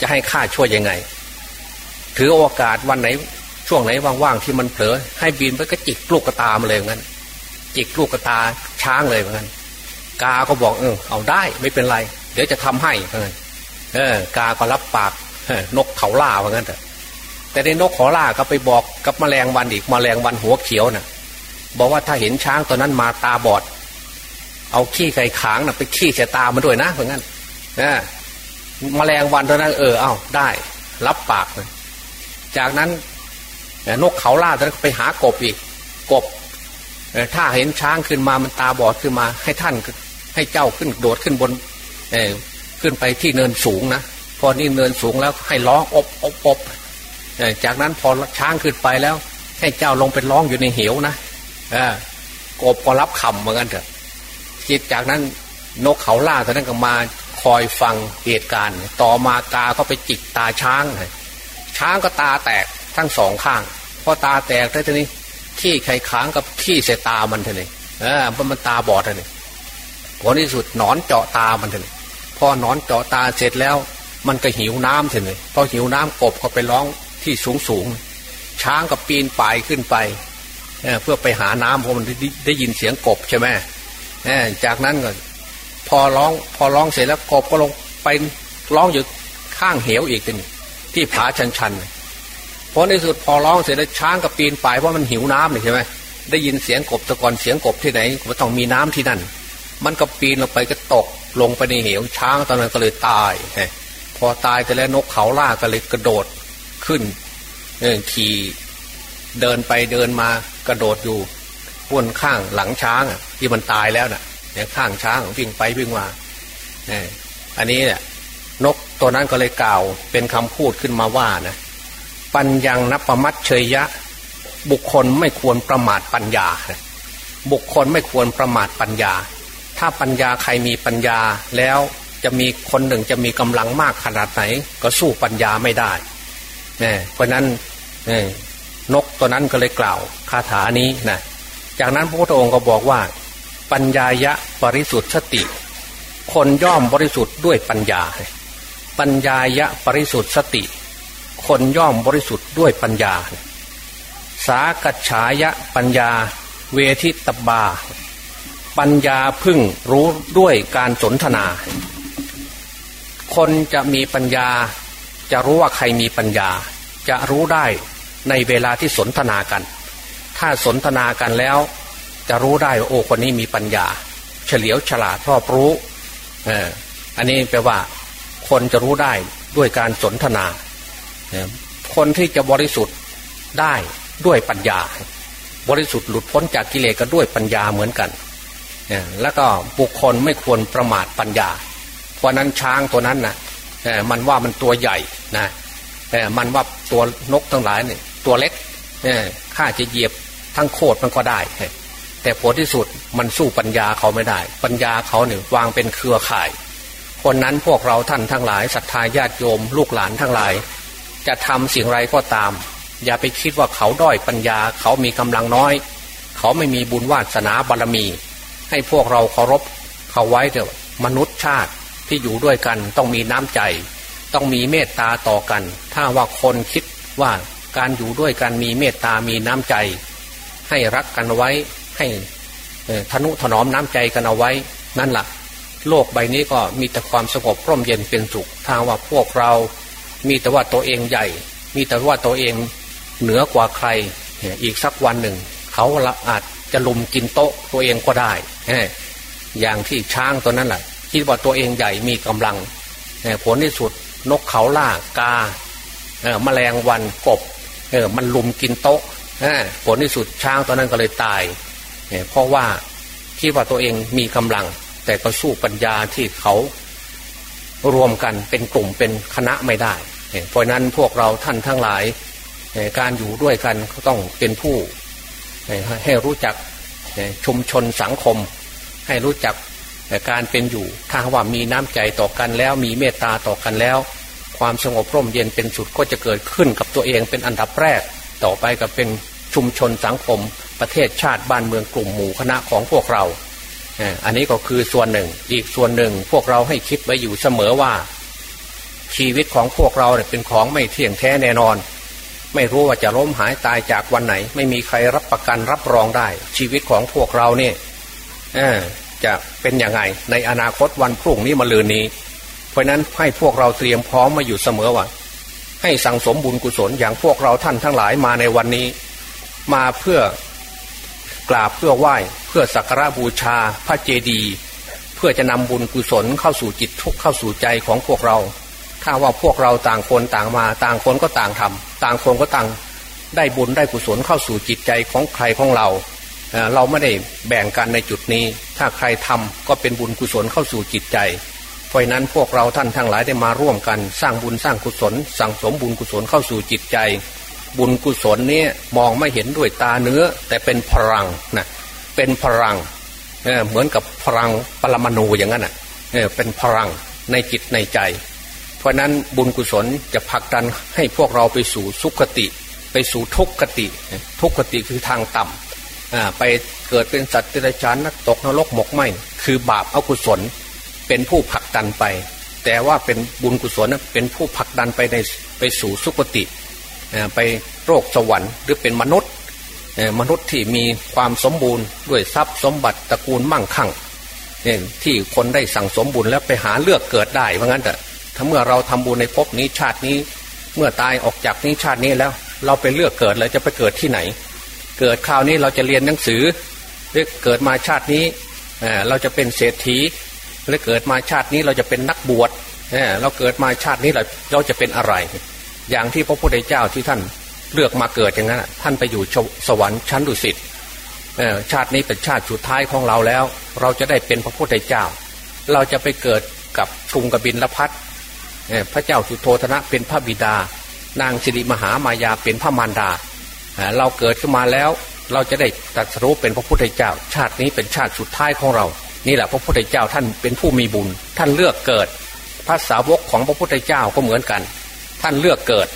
จะให้ข้าช่วยยังไง ถือโอกาสวันไหน ช่วงไหนว่างๆที่มันเผลอให้บินไปก็จิกลูกกระตามาเลยงั้น จิกลูกกระตาช้างเลยเหมือนกันกาก็บอกเออเอาได้ไม่เป็นไร เดี๋ยวจะทำให้เหมือนกันเออกาก็รับปากนกเขาล่าเหมือนกันแต่แต่ในนกขอล่าก็ไปบอกกับแมลงวันอีกแมลงวันหัวเขียวนะ่ะ บอกว่าถ้าเห็นช้างตัวนั้นมาตาบอด เอาขี้ไก่ขางนะ่ะไปขี้เสียตามาด้วยนะเหมือนกันนะมแมลงวันตัวนั้นเออเอาได้ รับปากเลยจากนั้นนกเขาล่าตัวนั้นไปหากบอีก กบถ้าเห็นช้างขึ้นมามันตาบอดขึ้นมา ให้ท่านให้เจ้าขึ้นโดดขึ้นบนขึ้นไปที่เนินสูงนะพอนี่เนินสูงแล้วให้ร้องอบอบอบจากนั้นพอช้างขึ้นไปแล้ว ให้เจ้าลงไปร้องอยู่ในเหวนะ กบก็รับคำเหมือนกันเถอะจิตจากนั้นนกเขาล่าตอนนั้นก็มาคอยฟังเหตุการณ์ ต่อมากาก็ไปจิกตาช้างช้างก็ตาแตกทั้งสองข้างพอตาแตกได้ทีนี้ขี้ไข่ค้างกับขี้เสตามันทีนี้เออมันตาบอดทีนี้ผลที่สุดนอนเจาะตามันทีนี้พอนอนเจาะตาเสร็จแล้ว มันก็หิวน้ำทีนี้พอหิวน้ำกบก็ไปร้องที่สูงสูงช้างก็ปีนป่ายขึ้นไป เพื่อไปหาน้ำเพราะมันได้ยินเสียงกบใช่ไหมจากนั้นก็พอร้องพอร้องเสร็จแล้วกบก็ลงไปร้องอยู่ข้างเหวอีกทีนี้ที่ผาชันๆเพราะในสุดพอร้องเสร็จแล้วช้างก็ปีนป่ายเพราะมันหิวน้ำเลยใช่ไหมได้ยินเสียงกบตะกอนเสียงกบที่ไหนก็ต้องมีน้ำที่นั่น มันก็ปีนลงไปก็ตกลงไปในเหวช้างตอนนั้นก็เลยตายพอตายแต่แล้วนกเขาล่าก็เลยกระโดดขึ้นขี่เดินไปเดินมา กระโดดอยู่บนข้างหลังช้างที่มันตายแล้วนะ่ะข้างช้างวิ่งไปวิ่งมาเนี่ยอันนี้เนี่ยนกตัวนั้นก็เลยกล่าวเป็นคำพูดขึ้นมาว่านะปัญญังนับประมัดเชยยะ บุคคลไม่ควรประมาทปัญญา บุคคลไม่ควรประมาทปัญญา ถ้าปัญญาใครมีปัญญาแล้วจะมีคนหนึ่งจะมีกำลังมากขนาดไหน ก็สู้ปัญญาไม่ได้เนี่ยเพราะนั้น นกตัวนั้นก็เลยกล่าวคาถานี้นะจากนั้นพระพุทธองค์ก็บอกว่า ปัญญายะบริสุทธิ์สติ คนย่อมบริสุทธิ์ด้วยปัญญา ปัญญายะบริสุทธิ์สติ คนย่อมบริสุทธิ์ด้วยปัญญา สากัจฉายะปัญญา เวทิตบา ปัญญาพึ่งรู้ด้วยการสนทนา คนจะมีปัญญา จะรู้ว่าใครมีปัญญา จะรู้ได้ ในเวลาที่สนทนากัน ถ้าสนทนากันแล้ว จะรู้ได้ว่าโอ้คนนี้มีปัญญา เฉลียวฉลาดรอบรู้เอออันนี้แปลว่า คนจะรู้ได้ด้วยการสนทนา คนที่จะบริสุทธิ์ได้ด้วยปัญญา บริสุทธิ์หลุดพ้นจากกิเลสก็ด้วยปัญญาเหมือนกันแล้วก็บุคคลไม่ควรประมาทปัญญา เพราะนั้นช้างตัวนั้นนะมันว่ามันตัวใหญ่นะมันว่าตัวนกทั้งหลายเนี่ย ตัวเล็กข้าจะเหยียบทั้งโคตรมันก็ได้ แต่ผลที่สุดมันสู้ปัญญาเขาไม่ได้ ปัญญาเขาเนี่ยวางเป็นเครือข่ายคนนั้นพวกเราท่านทั้งหลายศรัทธาญาติโยม ลูกหลานทั้งหลาย จะทำสิ่งไรก็ตาม อย่าไปคิดว่าเขาด้อยปัญญาเขามีกำลังน้อย เขาไม่มีบุญวาสนาบารมี ให้พวกเราเคารพเขาไว้เถอะมนุษย์ชาติที่อยู่ด้วยกันต้องมีน้ำใจ ต้องมีเมตตาต่อกัน ถ้าว่าคนคิดว่า การอยู่ด้วยกันมีเมตตามีน้ำใจ ให้รักกันไว้ให้ทนุถนอมน้ำใจกันเอาไว้ นั่นแหละโลกใบนี้ก็มีแต่ความสงบร่มเย็นเป็นสุขถ้าว่าพวกเรา มีแต่ว่าตัวเองใหญ่ มีแต่ว่าตัวเองเหนือกว่าใคร อีกสักวันหนึ่ง เขาอาจจะลุมกินโต๊ะตัวเองก็ได้อย่างที่ช้างตัวนั้นแหละคิดว่าตัวเองใหญ่มีกำลังผลที่สุดนกเขาล่ากาแมลงวันกบ เออมันลุมกินโต๊ะผลที่สุดช้างตัวนั้นก็เลยตายเพราะว่าคิดว่าตัวเองมีกำลัง แต่ก็สู้ปัญญาที่เขารวมกันเป็นกลุ่มเป็นคณะไม่ได้ เพราะนั้นพวกเราท่านทั้งหลาย การอยู่ด้วยกันก็ต้องเป็นผู้ ให้รู้จักชุมชนสังคม ให้รู้จักการเป็นอยู่ ถ้าว่ามีน้ำใจต่อกันแล้วมีเมตตาต่อกันแล้ว ความสงบร่มเย็นเป็นสุดก็จะเกิดขึ้นกับตัวเองเป็นอันดับแรก ต่อไปก็เป็นชุมชนสังคม ประเทศชาติบ้านเมืองกลุ่มหมู่คณะของพวกเรา อันนี้ก็คือส่วนหนึ่ง อีกส่วนหนึ่งพวกเราให้คิดไว้อยู่เสมอว่า ชีวิตของพวกเราเนี่ยเป็นของไม่เที่ยงแท้แน่นอน ไม่รู้ว่าจะล้มหายตายจากวันไหน ไม่มีใครรับประกันรับรองได้ ชีวิตของพวกเราเนี่ยจะเป็นยังไงในอนาคตวันพรุ่งนี้มาลืนนี้ เพราะนั้นให้พวกเราเตรียมพร้อมมาอยู่เสมอว่าให้สั่งสมบุญกุศลอย่างพวกเราท่านทั้งหลายมาในวันนี้ มาเพื่อกราบเพื่อไหว้เพื่อสักการะบูชาพระเจดีย์เพื่อจะนำบุญกุศลเข้าสู่จิตทุกเข้าสู่ใจของพวกเรา ถ้าว่าพวกเราต่างคนต่างมา ต่างคนก็ต่างทำต่างคนก็ต่างได้บุญได้กุศลเข้าสู่จิตใจของใครของเรา เราไม่ได้แบ่งกันในจุดนี้ ถ้าใครทำก็เป็นบุญกุศลเข้าสู่จิตใจ เพราะนั้นพวกเราท่านทั้งหลายได้มาร่วมกัน สร้างบุญสร้างกุศล สั่งสมบุญกุศลเข้าสู่จิตใจ บุญกุศลนี้มองไม่เห็นด้วยตาเนื้อ แต่เป็นพลังนะเป็นพลังเเหมือนกับพลังปรมาณูอย่างนั้นอะเเป็นพลังในจิตในใจ เพราะนั้นบุญกุศลจะผลักดันให้พวกเราไปสู่สุขติ ไปสู่ทุกขติ ทุกขติคือทางต่ำไปเกิดเป็นสัตว์ติรชานนักตกนรกหมกไหมคือบาปอกุศล เป็นผู้ผลักดันไป แต่ว่าเป็นบุญกุศลเป็นผู้ผลักดันไปในไปสู่สุคติไปโรคสวรรค์หรือเป็นมนุษย์มนุษย์ที่มีความสมบูรณ์ด้วยทรัพย์สมบัติตระกูลมั่งคั่งที่คนได้สั่งสมบุญแล้วไปหาเลือกเกิดได้เพราะงั้นแต่ถ้าเมื่อเราทำบุญในภพนี้ชาตินี้ เมื่อตายออกจากนี้ชาตินี้แล้ว เราไปเลือกเกิดแล้วจะไปเกิดที่ไหน เกิดคราวนี้เราจะเรียนหนังสือหรือเกิดมาชาตินี้เราจะเป็นเศรษฐี หรือเกิดมาชาตินี้เราจะเป็นนักบวชเราเกิดมาชาตินี้เราเราจะเป็นอะไร อย่างที่พระพุทธเจ้าที่ท่านเลือกมาเกิดอย่างนั้นท่านไปอยู่สวรรค์ชั้นดุสิตชาตินี้เป็นชาติสุดท้ายของเราแล้ว เราจะได้เป็นพระพุทธเจ้า เราจะไปเกิดกับชุงกบินละพัดพระเจ้าสุโธธนะเป็นพระบิดา นางสิริมหามายาเป็นพระมารดา เราเกิดขึ้นมาแล้ว เราจะได้ตัดสู้เป็นพระพุทธเจ้า ชาตินี้เป็นชาติสุดท้ายของเรา นี่แหละพระพุทธเจ้าท่านเป็นผู้มีบุญ ท่านเลือกเกิดภาษาวกของพระพุทธเจ้าก็เหมือนกัน ท่านเลือกเกิด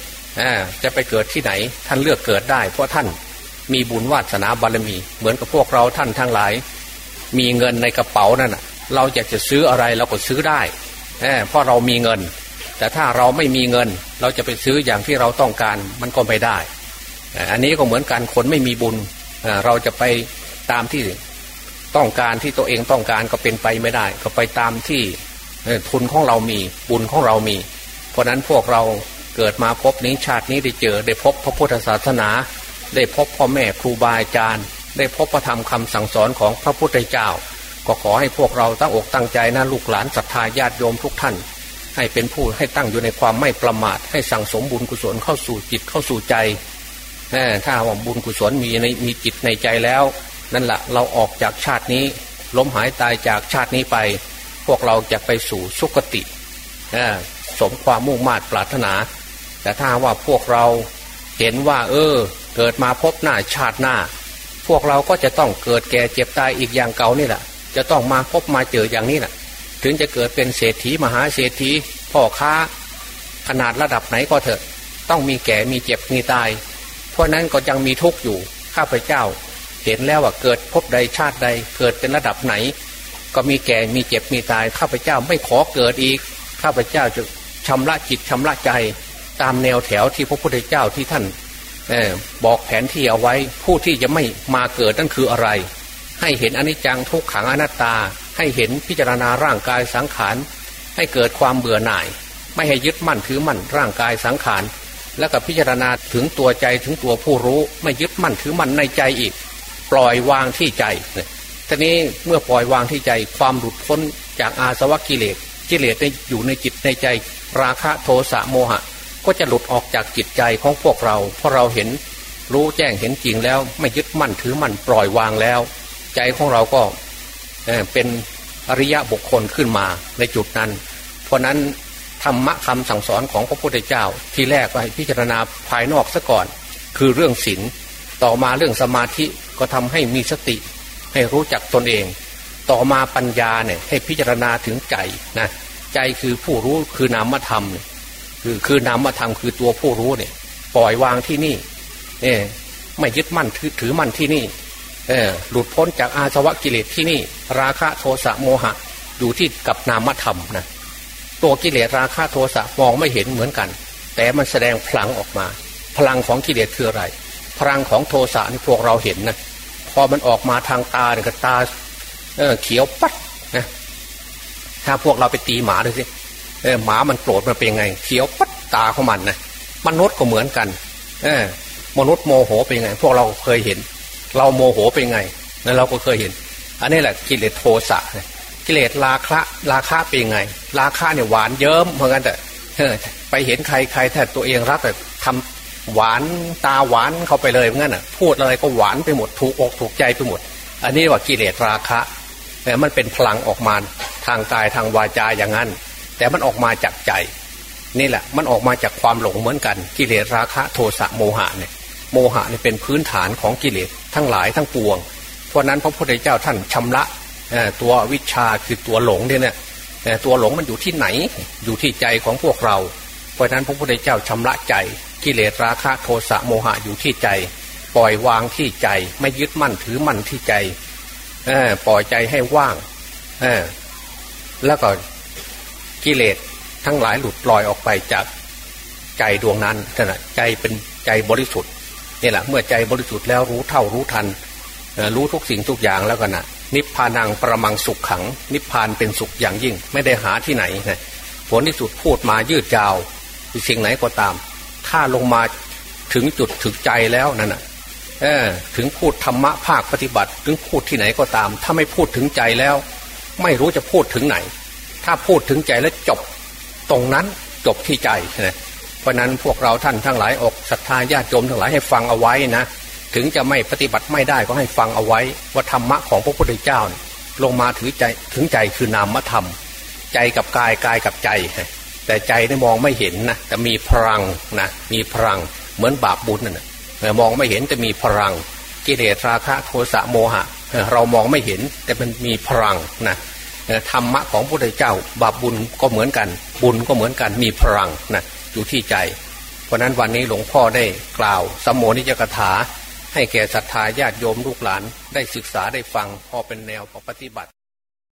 จะไปเกิดที่ไหน ท่านเลือกเกิดได้ เพราะท่านมีบุญวาสนาบารมี เหมือนกับพวกเราท่านทั้งหลาย มีเงินในกระเป๋านั่นเราอยากจะซื้ออะไรเราก็ซื้อได้เพราะเรามีเงิน แต่ถ้าเราไม่มีเงิน เราจะไปซื้ออย่างที่เราต้องการมันก็ไม่ได้ อันนี้ก็เหมือนกันคนไม่มีบุญเราจะไปตามที่ ต้องการที่ตัวเองต้องการก็เป็นไปไม่ได้ ก็ไปตามที่ทุนของเรามีบุญของเรามี เพราะนั้นพวกเราเกิดมาพบนี้ชาตินี้ได้เจอได้พบพระพุทธศาสนา ได้พบพ่อแม่ครูบาอาจารย์ ได้พบพระธรรมคำสั่งสอนของพระพุทธเจ้า ก็ขอให้พวกเราตั้งอกตั้งใจนะลูกหลานศรัทธาญาติโยมทุกท่าน ให้เป็นผู้ให้ตั้งอยู่ในความไม่ประมาท ให้สั่งสมบุญกุศลเข้าสู่จิตเข้าสู่ใจถ้าว่าบุญกุศลมีในมีจิตในใจแล้ว นั่นละเราออกจากชาตินี้ล้มหายตายจากชาตินี้ไป พวกเราจะไปสู่สุคติสมความมุ่งมา่ปรารถนา แต่ถ้าว่าพวกเราเห็นว่า เออ เกิดมาพบหน้าชาติหน้า พวกเราก็จะต้องเกิดแก่เจ็บตายอีกอย่างเก่านี่แหละจะต้องมาพบมาเจออย่างนี้แหละถึงจะเกิดเป็นเศรษฐีมหาเศรษฐีพ่อค้า ขนาดระดับไหนก็เถอะ ต้องมีแก่มีเจ็บมีตาย เพราะนั้นก็ยังมีทุกข์อยู่ข้าพเจ้า เห็นแล้วว่าเกิดพบใดชาติใด เกิดเป็นระดับไหน ก็มีแก่มีเจ็บมีตายข้าพเจ้าไม่ขอเกิดอีก ข้าพเจ้าจะชำระจิตชำระใจ ตามแนวแถวที่พระพุทธเจ้าที่ท่านบอกแผนที่เอาไว้ผู้ที่จะไม่มาเกิดนั่นคืออะไร ให้เห็นอนิจจังทุกขังอนัตตา ให้เห็นพิจารณาร่างกายสังขารให้เกิดความเบื่อหน่าย ไม่ให้ยึดมั่นถือมั่นร่างกายสังขารแล้วก็พิจารณาถึงตัวใจถึงตัวผู้รู้ไม่ยึดมั่นถือมั่นในใจอีก ปล่อยวางที่ใจทีนี้เมื่อปล่อยวางที่ใจความหลุดพ้นจากอาสวะกิเลสกิเลสอยู่ในจิตในใจ ราคะโทสะโมหะ ก็จะหลุดออกจากจิตใจของพวกเรา เพราะเราเห็นรู้แจ้งเห็นจริงแล้ว ไม่ยึดมั่นถือมั่นปล่อยวางแล้ว ใจของเราก็เป็นอริยะบุคคลขึ้นมาในจุดนั้น เพราะนั้นธรรมะคำสั่งสอนของพระพุทธเจ้า ที่แรกไปพิจารณาภายนอกซะก่อน คือเรื่องศีลต่อมาเรื่องสมาธิ ก็ทำให้มีสติ ให้รู้จักตนเอง ต่อมาปัญญาเนี่ยให้พิจารณาถึงใจนะใจคือผู้รู้คือนามธรรมคือคือนามธรรมคือตัวผู้รู้เนี่ย ปล่อยวางที่นี่เอไม่ยึดมั่นถือถือมั่นที่นี่ เออหลุดพ้นจากอาสวะกิเลสที่นี่ ราคะโทสะโมหะ อยู่ที่กับนามธรรมนะตัวกิเลสราคะโทสะมองไม่เห็นเหมือนกัน แต่มันแสดงพลังออกมา พลังของกิเลสคืออะไร พลังของโทสะนี่พวกเราเห็นนะ พอมันออกมาทางตาเนี่ยก็ตาเออเขียวปัดนะถ้าพวกเราไปตีหมาดูสิเออหมามันโกรธมันเป็นไง เขียวปัดตาของมันนะมนุษย์ก็เหมือนกัน เออมนุษย์โมโหเป็นไง พวกเราเคยเห็น เราโมโหเป็นไงนั่นเราก็เคยเห็น อันนี้แหละกิเลสโทสะกิเลสราคะราคะเป็นไง ราคะเนี่ยหวานเยิ้มเหมือนกันแต่ไปเห็นใครใครแต่ตัวเองรักแต่ทำ หวานตาหวานเข้าไปเลยเหมือนกันอะพูดอะไรก็หวานไปหมดถูกอกถูกใจไปหมด อันนี้ว่ากิเลสราคะแต่มันเป็นพลังออกมาทางกายทางวาจาอย่างนั้น แต่มันออกมาจากใจ นี่แหละ มันออกมาจากความหลงเหมือนกัน กิเลสราคะโทสะโมหะเนี่ยโมหะนี่เป็นพื้นฐานของกิเลสทั้งหลายทั้งปวง เพราะนั้นพระพุทธเจ้าท่านชำระตัววิชาคือตัวหลงเนี่ยตัวหลงมันอยู่ที่ไหนอยู่ที่ใจของพวกเรา เพราะนั้นพระพุทธเจ้าชำระใจ กิเลสราคะโทสะโมหะอยู่ที่ใจ ปล่อยวางที่ใจ ไม่ยึดมั่นถือมั่นที่ใจปล่อยใจให้ว่างแล้วก็กิเลสทั้งหลายหลุดลอยออกไปจากใจดวงนั้นขณะใจเป็นใจบริสุทธิ์นี่แหละเมื่อใจบริสุทธิ์แล้วรู้เท่ารู้ทันรู้ทุกสิ่งทุกอย่างแล้วกันนะนิพพานังประมังสุขขัง นิพพานเป็นสุขอย่างยิ่ง ไม่ได้หาที่ไหนนะผลที่สุดพูดมายืดยาวสิ่งไหนก็ตาม ถ้าลงมาถึงจุดถึงใจแล้วนั่นนะถึงพูดธรรมะภาคปฏิบัติ ถึงพูดที่ไหนก็ตาม ถ้าไม่พูดถึงใจแล้ว ไม่รู้จะพูดถึงไหน ถ้าพูดถึงใจแล้วจบตรงนั้นจบที่ใจนะเพราะนั้นพวกเราท่านทั้งหลายอกศรัทธาญาติโยมทั้งหลายให้ฟังเอาไว้นะถึงจะไม่ปฏิบัติไม่ได้ก็ให้ฟังเอาไว้ ว่าธรรมะของพระพุทธเจ้าลงมาถือใจถึงใจคือนามธรรม ใจกับกายกายกับใจ แต่ใจได้มองไม่เห็นนะแต่มีพลังนะมีพลังเหมือนบาปบุญนะ่ะมองไม่เห็นแต่มีพลัง กิเลสราคะโทสะโมหะ เรามองไม่เห็นแต่มันมีพลังนะธรรมะของพระพุทธเจ้า บาปบุญก็เหมือนกัน บุญก็เหมือนกันมีพลังนะอยู่ที่ใจ เพราะนั้นวันนี้หลวงพ่อได้กล่าวสมโมนิจกถา ให้แก่ศรัทธาญาติโยมลูกหลานได้ศึกษาได้ฟังพอเป็นแนวปฏิบัติ